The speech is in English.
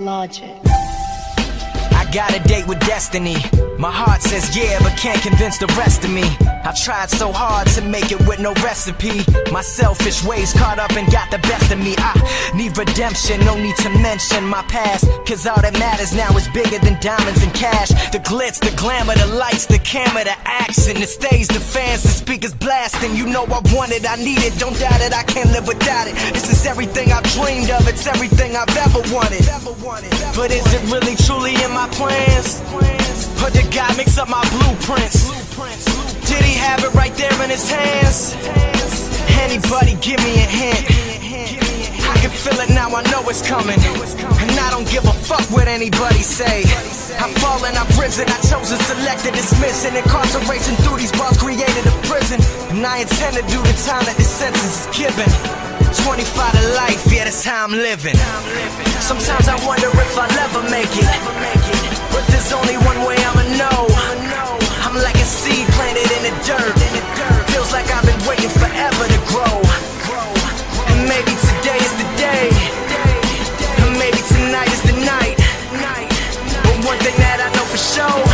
Logic. Got a date with destiny. My heart says yeah, but can't convince the rest of me. I tried so hard to make it with no recipe. My selfish ways caught up and got the best of me. I need redemption, no need to mention my past. Cause all that matters now is bigger than diamonds and cash. The glitz, the glamour, the lights, the camera, the action, the stage, the fans, the speakers blasting. You know I want it, I need it, don't doubt it, I can't live without it. This is everything I've dreamed of, it's everything I've ever wanted. But is it really truly in my plans? Or did God mix up my blueprints? Did he have it right there in his hands? Anybody give me a hint? I can feel it now, I know it's coming. And I don't give a fuck what anybody say. I've fallen, I've risen, I chose and dismiss. And incarceration through these bars created a prison. And I intend to do the time that this sentence is given. 25 to life, yeah, that's how I'm living. Sometimes I wonder if I'll ever make it. show.